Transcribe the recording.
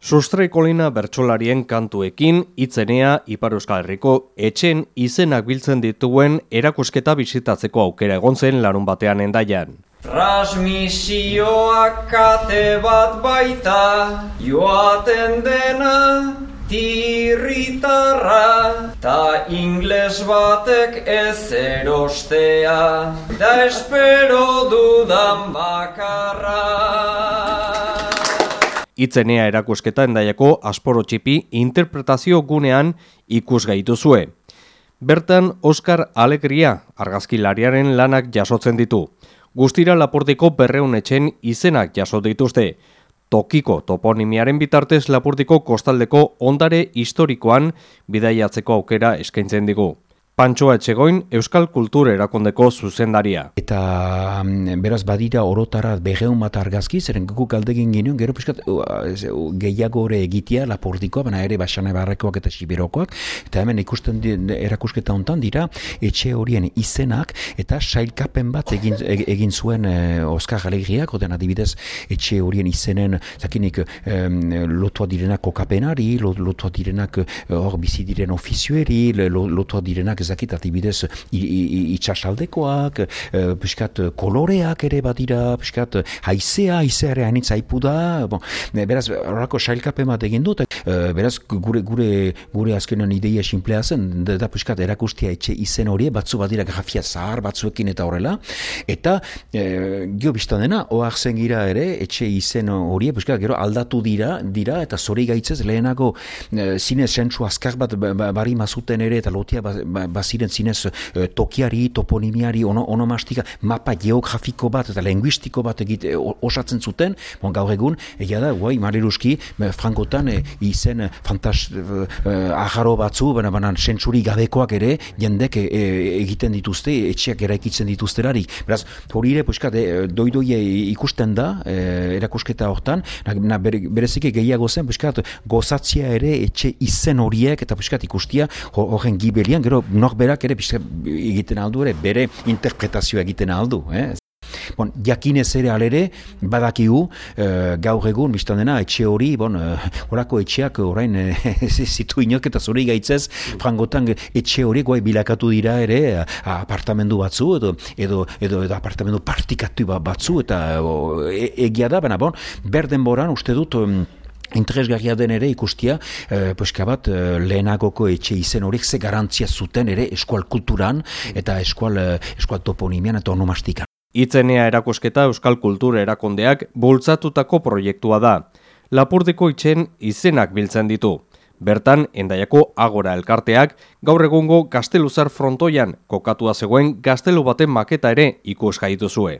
Sustreikolina bertsolarien kantuekin itzenea Ipar Euskal Herriko etxen izenak biltzen dituen erakusketa bisitatzeko aukera egon zen larun batean endaian. Transmisioak kate bat baita joaten dena tirritarra ta ingles batek ez erostea da espero dudan bakarra. Itzenea erakusketa endaiako asporo txipi interpretazio gunean ikus zue. Bertan Oskar Alegria argazkilariaren lanak jasotzen ditu. Guztira lapurtiko berreun etxen izenak jasot dituzte. Tokiko toponimiaren bitartez lapurtiko kostaldeko ondare historikoan bidaiatzeko aukera eskaintzen digu. Pantsoa Etxegoin Euskal Kultur erakondeko zuzendaria. Eta mm, beraz badira orotara begeun bat argazki, zeren gugu galdegin ginen, gero piskat gehiago ere egitea lapordikoa, baina ere basane barrekoak eta siberokoak, eta hemen ikusten erakusketa hontan dira, etxe horien izenak, eta sailkapen bat egin, e, egin zuen e, Oskar Galegriak, oden adibidez etxe horien izenen, zakinik e, lotua direnak kokapenari, lotua direnak hor bizi diren ofizioeri, lotua direnak ezakit atibidez itxasaldekoak, e, piskat koloreak ere badira, piskat haizea, haizea ere hainitza ipu da, bon, e, beraz, horako sailkapen bat egin dut, e, beraz, gure, gure, gure azkenean ideia simplea zen, da, piskat erakustia etxe izen hori, batzu badira grafia zahar batzuekin eta horrela, eta e, gio biztan dena, oak zen gira ere, etxe izen hori, piskat, gero aldatu dira, dira, eta zori gaitzez, lehenago, e, zine zentsu azkar bat ba, ba, bari mazuten ere, eta lotia ba, ba, baziren zinez e, tokiari, toponimiari, ono, onomastika, mapa geografiko bat eta linguistiko bat egite osatzen zuten, bon, gaur egun, egia da, guai, mariruski, frankotan e, izen fantas e, aharo batzu, baina banan sentsuri gabekoak ere, jendek egiten dituzte, etxeak eraikitzen dituzterari. Beraz, hori ere, puskat, e, doidoi ikusten da, erakusketa hortan, na, bereziki gehiago zen, puskat, gozatzia ere etxe izen horiek, eta puskat ikustia, horren gibelian, gero, norberak ere egiten aldu ere, bere interpretazioa egiten aldu. Eh? Bon, jakinez ere alere, badakigu, e, gaur egun, biztan dena, etxe hori, bon, e, etxeak orain e, zitu inok eta zuri gaitzez, frangotan etxe hori guai bilakatu dira ere, apartamendu batzu, edo, edo, edo, edo apartamendu partikatu batzu, eta e, egia da, baina bon, berden boran, uste dut, interesgarria den ere ikustia, e, bat e, lehenagoko etxe izen horiek ze garantzia zuten ere eskual kulturan eta eskual, e, eskual toponimian eta onomastikan. Itzenea erakusketa Euskal Kultur erakondeak bultzatutako proiektua da. Lapurdiko itxen izenak biltzen ditu. Bertan, endaiako agora elkarteak, gaur egungo gazteluzar frontoian kokatua zegoen gaztelu baten maketa ere ikus gaitu zue.